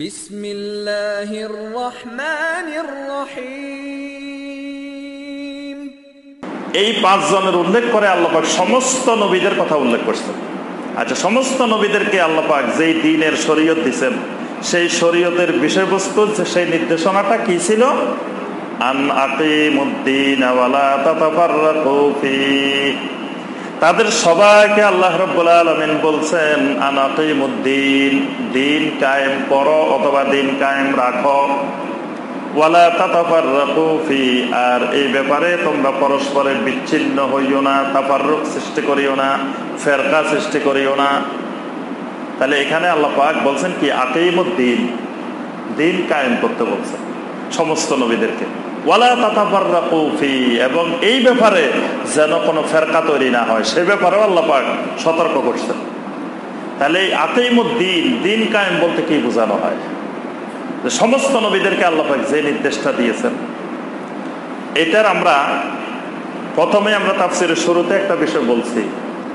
এই পাঁচ জনের এই পাঁচজনের উল্লেখ করে আল্লাপাক সমস্ত নবীদের কথা উল্লেখ করছেন। আচ্ছা সমস্ত নবীদেরকে আল্লাপাক যেই দিনের শরীয়ত দিচ্ছেন সেই শরীয়তের বিষয়বস্তু সেই নির্দেশনাটা কি ছিল? আন আতিমুদ্দিন আওয়ালা তাতাফাররাকু ফি তাদের সবাইকে আল্লাহ রব্বুল আলমিন বলছেন, আন আকিমুদ্দিন দিন কায়েম করো অথবা দিন কায়েম রাখো। ওয়ালা তাতাফাররাকু ফি, আর এই ব্যাপারে তোমরা পরস্পরে বিচ্ছিন্ন হইও না, তাফাররুক সৃষ্টি করিও না, ফেরকা সৃষ্টি করিও না। তাহলে এখানে আল্লাহ পাক বলছেন কি, আকিমুদ্দিন, দিন কায়েম করতে বলছেন সমস্ত নবীদেরকে। ওয়ালা এবং এই ব্যাপারে যেন কোনো ফেরকা তৈরি না হয়। সে ব্যাপারেও আল্লাহ পাক সতর্ক করছেন। তাহলে এই আকিমুদ্দিন দিন কায়েম বলতে কি বোঝানো হয়? যে সমস্ত নবীদেরকে আল্লাপাক যে নির্দেশটা দিয়েছেন, এটার আমরা প্রথমে আমরা তাফসিরের শুরুতে একটা বিষয় বলছি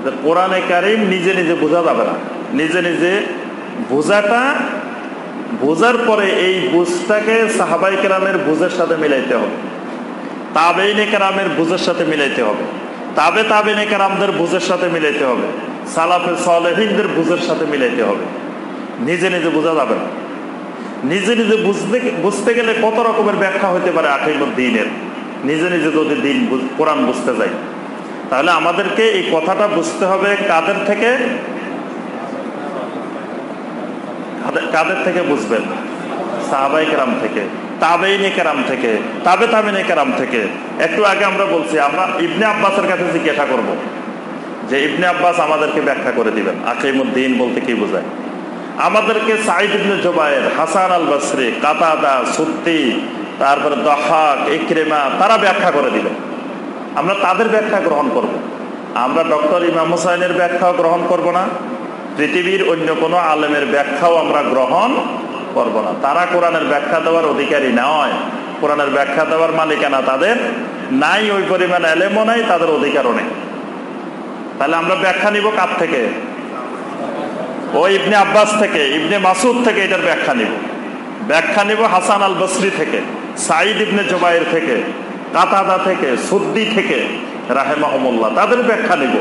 যে কোরআনে কারিম নিজে নিজে বোঝা যাবে না। নিজে নিজে বোঝাটা বোঝার পরে এই বুঝটাকে সাহাবাই কেরামের বুঝের সাথে মিলাইতে হবে। তাবেইনে কেরামের বুঝের সাথে মিলাইতে হবে। তাবে তাবেনে কেরামদের বুঝের সাথে মিলাইতে হবে। সালাফে সালেহিনদের বুঝের সাথে মিলাইতে হবে। নিজে নিজে বোঝা যাবে না। নিজে নিজে বুঝতে বুঝতে গেলে কত রকমের ব্যাখ্যা হতে পারে আঠাইল দিনের। নিজে নিজে যদি দিন কোরআন বুঝতে যাই। তাহলে আমাদেরকে এই কথাটা বুঝতে হবে কাদের থেকে? কাদের থেকে বুঝবেন? সাহাবাই কেরাম থেকে, তাবেইনে থেকে, তাবে থেকে। একটু আগে আমরা বলছি, আমরা ইবনে আব্বাসের কাছে জিজ্ঞাসা যে, ইবনে আব্বাস আমাদেরকে ব্যাখ্যা করে দিবেন। বলতে বোঝায়? আমাদেরকে হাসান আল সুদ্দি, তারপরে তারা ব্যাখ্যা করে দিল আমরা তাদের ব্যাখ্যা গ্রহণ করব। আমরা ডক্টর ইমাম হুসাইনের ব্যাখ্যাও গ্রহণ করব না। পৃথিবীর অন্য কোনো আলেমের ব্যাখ্যাও আমরা গ্রহণ করব না। তারা কোরআনের ব্যাখ্যা দেওয়ার অধিকারী নয় কোরআনের ব্যাখ্যা দেওয়ার মালিকানা তাদের নাই, ওই পরিমাণ এলেমও নাই, তাদের অধিকারও নেই। তাহলে আমরা ব্যাখ্যা নিব কার থেকে? ও ইবনে আব্বাস থেকে, ইবনে মাসুদ থেকে এটার ব্যাখ্যা নিব। ব্যাখ্যা নিব হাসান আল বসরি থেকে সাইদ ইবনে জোবাইর থেকে, কাতাদা থেকে, সুদ্দি থেকে রাহে মাহমুল্লাহ তাদের ব্যাখ্যা নিব।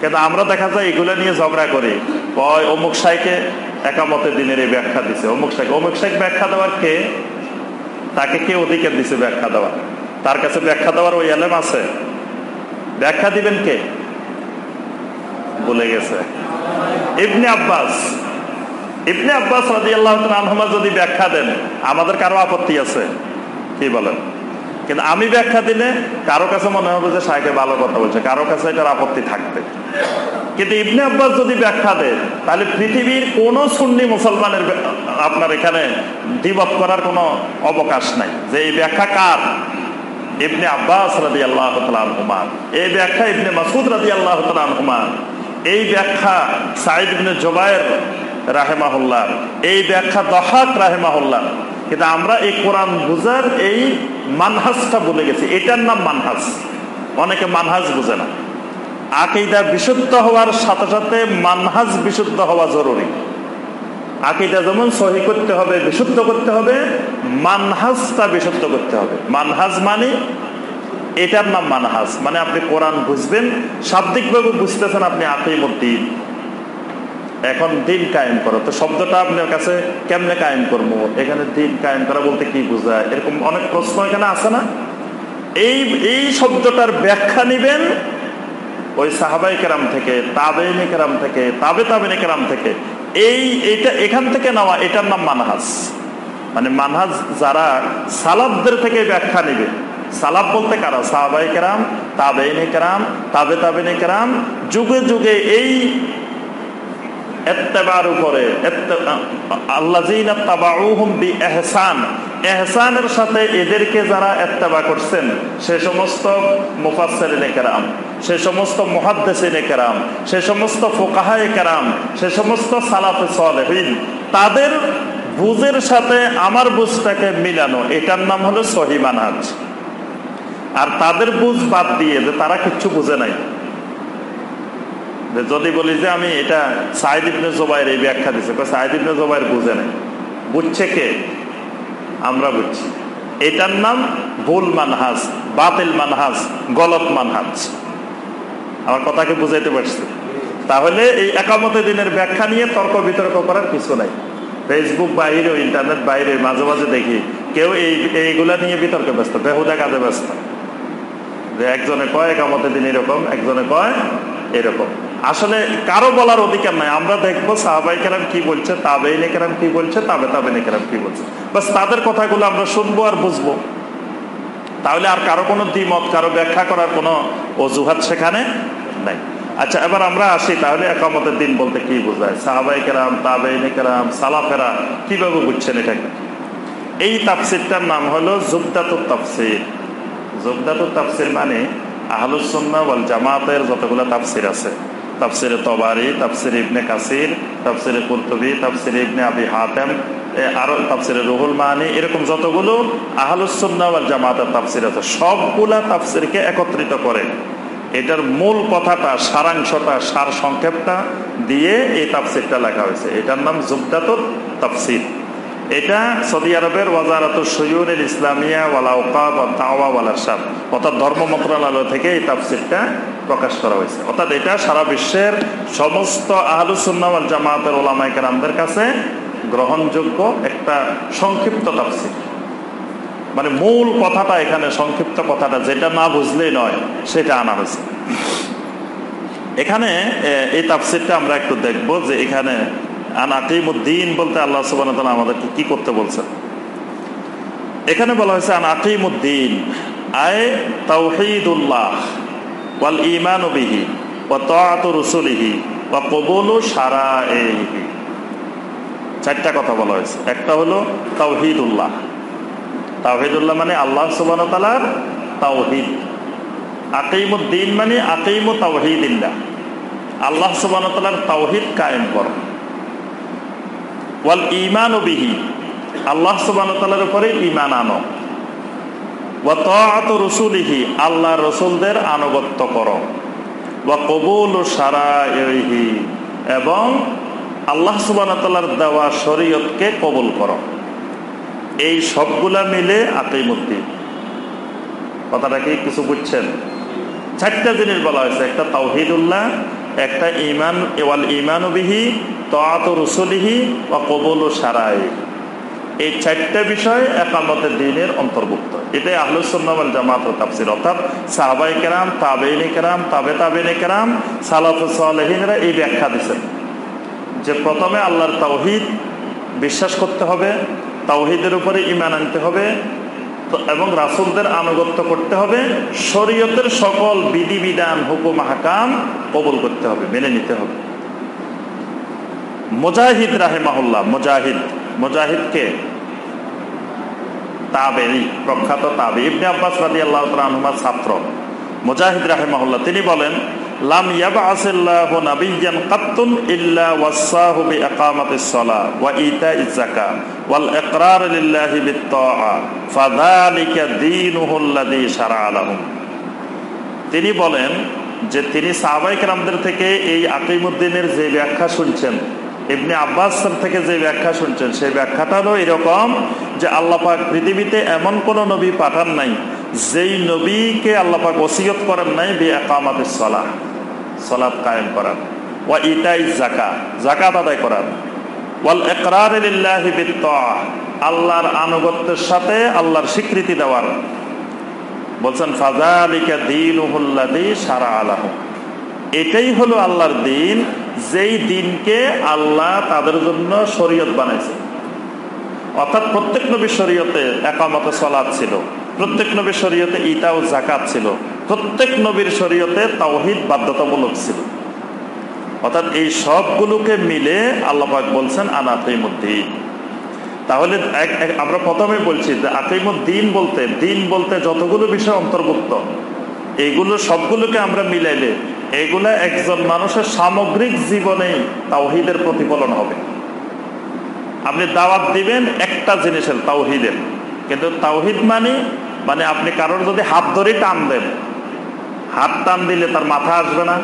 কিন্তু আমরা দেখা যায় এগুলো নিয়ে ঝগড়া করি। কয়, অমুক সাইকে একামতের দিনের এই ব্যাখ্যা দিছে। অমুক সাইকে অমুক সাইক ব্যাখ্যা দেওয়ার কে? তাকে কে অধিকার দিছে ব্যাখ্যা দেওয়ার? তার কাছে ব্যাখ্যা দেওয়ার ওই এলেম আছে। ব্যাখ্যা দিবেন কে? বলে গেছে। ইবনে আব্বাস। ইবনে আব্বাস রাজি আল্লাহ আনহমা যদি ব্যাখ্যা দেন, আমাদের কারও আপত্তি আছে? কি বলেন? কিন্তু আমি ব্যাখ্যা দিলে কারও কাছে মনে হবে যে সাহেকে ভালো কথা বলছে, কারও কাছে এটার আপত্তি থাকবে। কিন্তু ইবনে আব্বাস যদি ব্যাখ্যা দেয়, তাহলে পৃথিবীর কোন সুন্নি মুসলমানের আপনার এখানে দ্বিমত করার কোনো অবকাশ নাই। যে এই ব্যাখ্যা কার? ইবনে আব্বাস রাজি আল্লাহ হুমান এই ব্যাখ্যা ইবনে মাসুদ রাজি আল্লাহ হুমান এই ব্যাখ্যা সাইদ ইবনে জোবায়ের রাহেমাহুল্লাহ। এই ব্যাখ্যা দহাক রাহেমাহুল্লাহ। কিন্তু আমরা এই কোরআন বুঝার এই মানহাজটা বলে গেছি। এটার নাম মানহাজ। অনেকে মানহাজ বুঝে না। আকিদা বিশুদ্ধ হওয়ার সাথে সাথে মানহাজ বিশুদ্ধ হওয়া জরুরি। আকিদা যেমন সহি করতে হবে, বিশুদ্ধ করতে হবে, মানহাজটা বিশুদ্ধ করতে হবে। মানহাজ মানে এটার নাম মানহাজ। মানে আপনি কোরআন বুঝবেন, শাব্দিকভাবে বুঝতেছেন আপনি আকিমুদ্দিন। এখন দিন কায়েম করো। তো শব্দটা আপনার কাছে কেমনে কায়েম করব? এখানে দিন কায়েম করা বলতে কি বোঝায়? এরকম অনেক প্রশ্ন এখানে আছে না? এই এই শব্দটার ব্যাখ্যা নিবেন ওই সাহাবাই কেরাম থেকে, তাবেইনে কেরাম থেকে, তাবে তাবেনে কেরাম থেকে। এই, এটা, এখান থেকে নেওয়া, এটার নাম মানহাজ। মানে মানহাজ যারা সালাবদের থেকে ব্যাখ্যা নিবে। সালাব বলতে কারা? সাহাবাই কেরাম, তাবেইনে কেরাম, তাবে তাবেনে কেরাম। যুগে যুগে এই এত্তেবার উপরে এহসানের সাথে এদেরকে যারা এত্তেবা করছেন, সে সমস্ত মুফাসেরিনে কেরাম, সে সমস্ত মহাদ্দেশিনে কেরাম, সে সমস্ত ফোকাহায় কেরাম, সে সমস্ত সালাফে সলেহীন, তাদের বুঝের সাথে আমার বুঝটাকে মিলানো, এটার নাম হলো সহি মানহাজ। আর তাদের বুঝ বাদ দিয়ে যে তারা কিচ্ছু বুঝে নাই। যদি বলি যে আমি এটা সাইদ ইবনে জোবাইর এই ব্যাখ্যা দিছে সাইদ ইবনে জোবাইর বুঝে নাই। বুঝছে কে? আমরা বুঝছি। এটার নাম ভুল মানহাজ, বাতিল মানহাজ, গলত মানহাজ। আমার কথাকে বুঝাইতে পারছি? তাহলে এই একামতে দিনের ব্যাখ্যা নিয়ে তর্ক বিতর্ক করার কিছু নাই। ফেসবুক বাইরে ইন্টারনেট বাইরে, মাঝে মাঝে দেখি কেউ এই, এইগুলা নিয়ে বিতর্কে ব্যস্ত, বেহুদা কাজে ব্যস্ত। যে একজনে কয় একামতে দিন এরকম, একজনে কয় এরকম। আসলে কারও বলার অধিকার নাই। আমরা দেখব সাহাবাই কেরাম কি বলছে তাবেই কেরাম কি বলছে, তাবে তাবে কেরাম কি বলছে। বাস তাদের কথাগুলো আমরা শুনব আর বুঝব। তাহলে আর কারও কোনো দ্বিমত, কারও ব্যাখ্যা করার কোনো অজুহাত সেখানে নাই। আচ্ছা এবার আমরা আসি তাহলে একামতের দিন বলতে কি বোঝায়? সাহাবাই কেরাম তাবেই কেরাম, সালাফেরা কীভাবে বুঝছেন এটাকে এই তাফসিরটার নাম হলো জুবদাতুর তাফসির। জুবদাতুর তাফসির মানে আহলুসন্না ওয়াল জামাতের যতগুলো তাফসির আছে। তাফসিরে তবারি, তাফসির ইবনে কাসির, তাফসিরে কুর্তুবি, তাফসির ইবনে আবি হাতেম আরও তাফসিরে রুহুল মানি, এরকম যতগুলো আহলুসন্না ওয়াল জামাতের তাফসির আছে, সবগুলা তাফসিরকে একত্রিত করে। এটার মূল কথাটা, সারাংশটা সার সংক্ষেপটা দিয়ে এই তাফসিরটা লেখা হয়েছে। এটার নাম জুবদাতুর তাফসির। এটা সৌদি আরবের ওয়াজারাত সৈয়ুল ইসলামিয়া ওয়ালা ওকাব তাওয়া ওয়ালা সাব অর্থাৎ ধর্ম মন্ত্রণালয় থেকে এই তাফসিরটা প্রকাশ করা হয়েছে। অর্থাৎ এটা সারা বিশ্বের সমস্ত আহলুসুন্নাওয়াল জামাতের ওলামাইকার কাছে গ্রহণযোগ্য একটা সংক্ষিপ্ত তাফসির। মানে মূল কথাটা এখানে, সংক্ষিপ্ত কথাটা যেটা না বুঝলেই নয়, সেটা আনা হয়েছে। এখানে এই তাফসিরটা আমরা একটু দেখব যে এখানে আনাকিমুদ্দিন বলতে আল্লাহ সুবান আমাদেরকে কি করতে বলছেন? এখানে বলা হয়েছে আনাকিমুদ্দিন আয় তাওহিদুল্লাহ, ওয়াল ইমান বিহি ও তাআতু রসুলিহি ও কবুলু সারা চারটা কথা বলা হয়েছে। একটা হলো তাওহিদুল্লাহ। তাওহিদুল্লাহ মানে আল্লাহ সুবান তালার তাওহিদ। আকিমুদ্দিন মানে আকিমু তাওহিদিল্লাহ আল্লাহ সুবান তালার তাওহিদ কায়েম করা। ওয়াল ইমান বিহি। আল্লাহ সুবাহতালার উপরে ইমান আনো। ওয়াত রসুলিহি আল্লাহ রসুলদের আনুগত্য করো। ওয়া কবুল সারাহি এবং আল্লাহ সুবাহতালার দেওয়া শরীয়তকে কবুল করো। এই সবগুলা মিলে আকিমুদ্দিন। কথাটা কি কিছু বুঝছেন? চারটা জিনিস বলা হয়েছে, একটা তাওহিদুল্লাহ, একটা ইমান ওয়াল ইমানবিহি তআত রসুলিহি বা কবল ও সারাই এই চারটা বিষয় একামতের দিনের অন্তর্ভুক্ত। এটাই আহলুসন্নাল জামাত তাফসির। অর্থাৎ সাহাবাই কেরাম, তাবেইনি কেরাম, তাবে তাবেনি কেরাম সালাফিনরা এই ব্যাখ্যা দিচ্ছেন যে প্রথমে আল্লাহর তাওহিদ বিশ্বাস করতে হবে, তাওহিদের উপরে ইমান আনতে হবে এবং রাসুলদের আনুগত্য করতে হবে, শরীয়তের সকল বিধিবিধান, হুকুম হাকাম কবল করতে হবে, মেনে নিতে হবে। মুজাহিদ রাহেমাহুল্লাহ, মুজাহিদ মুজাহিদকে তাবেরি প্রখ্যাত তাবে ইবনে আব্বাস রাদি আল্লাহ আনহুমার ছাত্র। মুজাহিদ রাহেমাহুল্লাহ, তিনি বলেন, লাম ইয়াবআসিল্লাহ নাবিয়্যান কাত্তুন ইল্লা ওয়াসাহু বিইকামাতিস সালাহ ওয়া ইতাইজ যাকাত ওয়াল ইকরার লিল্লাহি বিত-তাআ, ফাযালিকা দীনুহু আল্লাযী শারা'a লাহুম। তিনি বলেন যে তিনি সাহাবাই কেরামদের থেকে এই আকিমুদ্দিনের যে ব্যাখ্যা শুনছেন এমনি আব্বাস থেকে যে ব্যাখ্যা শুনছেন, সেই ব্যাখ্যাটা হলো এরকম যে আল্লাপাক পৃথিবীতে এমন কোন নবী পাঠান নাই, যেই নবীকে আল্লাপাক ওসিয়ত করেন নাই বে একামাতের সলাহ সলাদ কায়েম করার। ওয়া ইটাই জাকা জাকাত আদায় করার। ওয়াল একরার আল্লাহর আনুগত্যের সাথে আল্লাহর স্বীকৃতি দেওয়ার। বলছেন ফাজালিকা দিন সারা আলাহ এটাই হলো আল্লাহর দিন যেই দিনকে আল্লাহ তাদের জন্য শরীয়ত বানাইছে। অর্থাৎ প্রত্যেক নবীর শরীয়তে একামতে সলাদ ছিল। প্রত্যেক নবীর শরীয়তে ইটা ও জাকাত ছিল। প্রত্যেক নবীর শরীয়তে তাওহিদ বাধ্যতামূলক ছিল। অর্থাৎ এই সবগুলোকে মিলে আল্লাপাক বলছেন আনাতিমুদ্দিন তাহলে আমরা প্রথমে বলছি যে আকিমুদ্দিন বলতে, দিন বলতে যতগুলো বিষয় অন্তর্ভুক্ত এইগুলো সবগুলোকে আমরা মিলাইলে এগুলা একজন মানুষের সামগ্রিক জীবনেই তাওহিদের প্রতিফলন হবে। আপনি দাওয়াত দিবেন একটা জিনিসের তাওহিদের। কিন্তু তাওহিদ মানে মানে আপনি কারোর যদি হাত ধরে টান দেন, হাত টান দিলে তার মাথা আসবে না।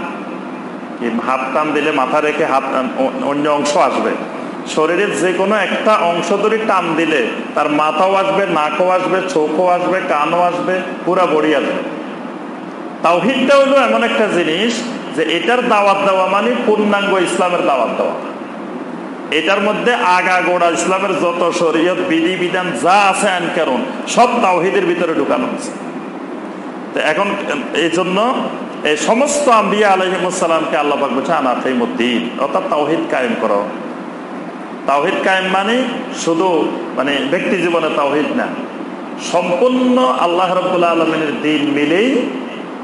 হাত টান দিলে মাথা রেখে হাত, অন্য অংশ আসবে। শরীরের যে কোনো একটা অংশ ধরে টান দিলে তার মাথাও আসবে, নাকও আসবে, চোখও আসবে, কানও আসবে, পুরা বড়ি আসবে। তাওহিদটা হলো এমন একটা জিনিস যে এটার দাওয়াত দেওয়া মানে পূর্ণাঙ্গ ইসলামের দাওয়াত দেওয়া। এটার মধ্যে আগা গোড়া ইসলামের যত শরীয়ত বিধি বিধান যা আছে আইন কারণ সব তাওহিদের ভিতরে ঢুকানো আছে তো এখন এই জন্য এই সমস্ত আম্বিয়া আলহিমসাল্লামকে আল্লাহ বলছে আনাফিমুদ্দিন অর্থাৎ তাওহিদ কায়েম করো। তাওহিদ কায়েম মানে শুধু মানে ব্যক্তি জীবনে তাওহিদ না, সম্পূর্ণ আল্লাহ রব্বুল্লাহ আলমিনের দিন মিলেই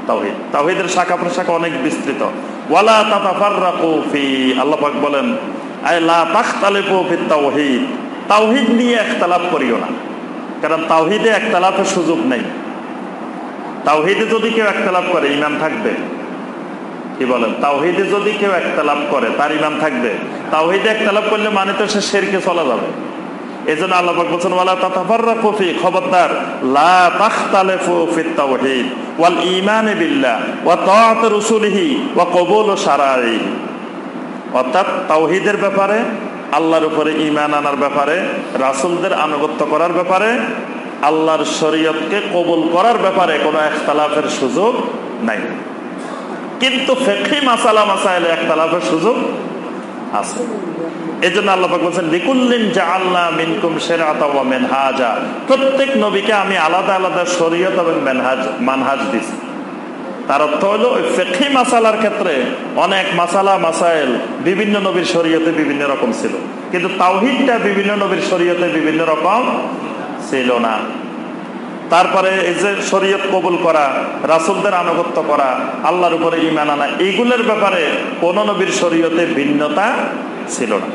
তাওহিদ। তাওহিদের শাখা প্রশাখা অনেক বিস্তৃত। ওয়ালা তাতাফাররাকু ফি, আল্লাহ পাক বলেন, আয় লা তাখতালিফু তাওহিদ। তাওহিদ নিয়ে একতলাপ করিও না। কারণ তাওহিদে একতলাফের সুযোগ নেই। তাওহিদে যদি কেউ একতলাপ করে ইমান থাকবে। কি বলেন? তাওহিদে যদি কেউ একতলাপ করে, তার ইমান থাকবে। তাওহিদে একতলাপ করলে মানে তো সে শেরকে চলা যাবে। এই জন্য আল্লাহ বলছেন, ওয়ালা তাতাফাররাকু ফি খবরদার, লা তাখতালিফু ফিত তাওহীদ ওয়াল ঈমান বিল্লাহ ওয়া তাআত রাসূলিহি ওয়া কবুল শারাইহি অর্থাৎ তাওহীদের ব্যাপারে, আল্লাহর উপরে ঈমান আনার ব্যাপারে, রাসূলদের আনুগত্য করার ব্যাপারে, আল্লাহর শরীয়তকে কবুল করার ব্যাপারে কোনো একতলাফের সুযোগ নাই। কিন্তু ফেকি মাসালা, মাসাইলে একতলাফের সুযোগ আছে। এই জন্য আল্লাহ বলছেন, লিকুল্লিন যা আল্লাহ মিনকুম সেরাতা মেনহাজা। প্রত্যেক নবীকে আমি আলাদা আলাদা শরীয়ত এবং মেনহাজ, মানহাজ দিছি। তার অর্থ হলো, ওই ফেকি মাসালার ক্ষেত্রে অনেক মাসালা, মাসাইল বিভিন্ন নবীর শরীয়তে বিভিন্ন রকম ছিল। কিন্তু তাওহিদটা বিভিন্ন নবীর শরীয়তে বিভিন্ন রকম ছিল না। তারপরে এই যে শরীয়ত কবুল করা, রাসুলদের আনুগত্য করা, আল্লাহর উপরে ইমান আনা এইগুলোর ব্যাপারে কোন নবীর শরীয়তে ভিন্নতা ছিল না।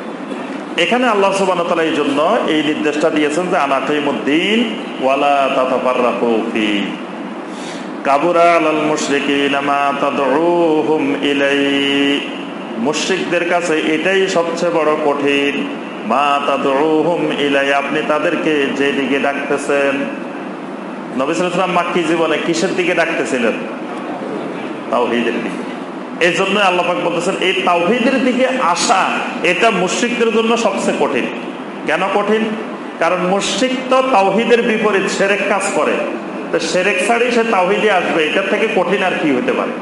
এখানে আল্লাহ সুবান এই জন্য এই নির্দেশটা দিয়েছেন যে, আনাকিমুদ্দিন, ওয়ালা তাতাফাররাকুফি কাবুরা তাদউহুম ইলাই কাছে এটাই সবচেয়ে বড় কঠিন। মা ইলাই আপনি তাদেরকে যেদিকে ডাকতেছেন নবী সাল্লাল্লাহু মাক্কি জীবনে কিসের দিকে ডাকতেছিলেন? তাওহিদের দিকে। এই জন্য আল্লাপাক বলতেছেন, এই তাওহিদের দিকে আসা, এটা মুশ্রিকদের জন্য সবচেয়ে কঠিন। কেন কঠিন? কারণ মুশ্রিক তো তাওহিদের বিপরীত সেরেক কাজ করে। তো সেরেক ছাড়ি সে তাওহিদে আসবে, এটার থেকে কঠিন আর কি হতে পারে?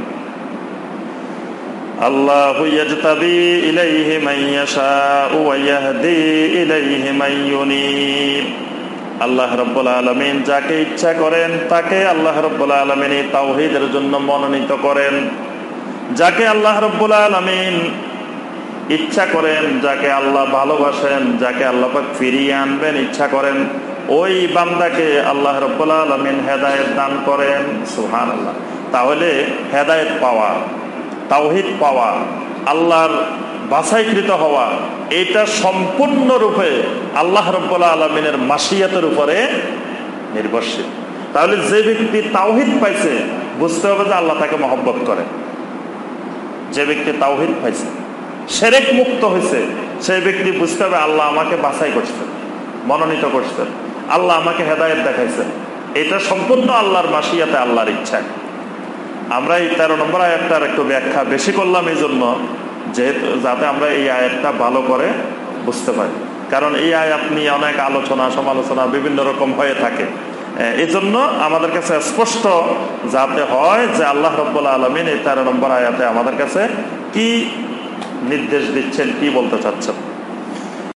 আল্লাহ আল্লাহ রব্বুল আলমিন যাকে ইচ্ছা করেন, তাকে আল্লাহ রব্বুল আলমিন এই তাওহিদের জন্য মনোনীত করেন। যাকে আল্লাহ রব্বুল আলমিন ইচ্ছা করেন, যাকে আল্লাহ ভালোবাসেন, যাকে আল্লাহ ফিরিয়ে আনবেন, ইচ্ছা করেন, ওই বান্দাকে আল্লাহ রব্বুল আলমিন হেদায়ত দান করেন। সুহান আল্লাহ তাহলে হেদায়ত পাওয়া, তাওহিদ পাওয়া, আল্লাহর বাছাইকৃত হওয়া, এটা সম্পূর্ণরূপে আল্লাহ রব্বুল্লা আলমিনের মাসিয়াতের উপরে নির্ভরশীল। তাহলে যে ব্যক্তি তাওহিদ পাইছে, বুঝতে হবে যে আল্লাহ তাকে মহব্বত করে। যে ব্যক্তি তাওহিদ পাইছে, সেরেক মুক্ত হয়েছে সেই ব্যক্তি বুঝতে হবে আল্লাহ আমাকে বাছাই করছেন, মনোনীত করছেন, আল্লাহ আমাকে হেদায়ত দেখাইছেন। এটা সম্পূর্ণ আল্লাহর মাসিয়াতে আল্লাহর ইচ্ছা। আমরা এই তেরো নম্বর আয়াতটার একটু ব্যাখ্যা বেশি করলাম এই জন্য। যেহেতু যাতে আমরা এই আয়াতটা ভালো করে বুঝতে পারি। কারণ এই আয়াত নিয়ে অনেক আলোচনা, সমালোচনা বিভিন্ন রকম হয়ে থাকে। এই জন্য আমাদের কাছে স্পষ্ট যাতে হয় যে আল্লাহ রব্বুল্লা আলমিন এই তেরো নম্বর আয়াতে আমাদের কাছে কি নির্দেশ দিচ্ছেন, কি বলতে চাচ্ছেন।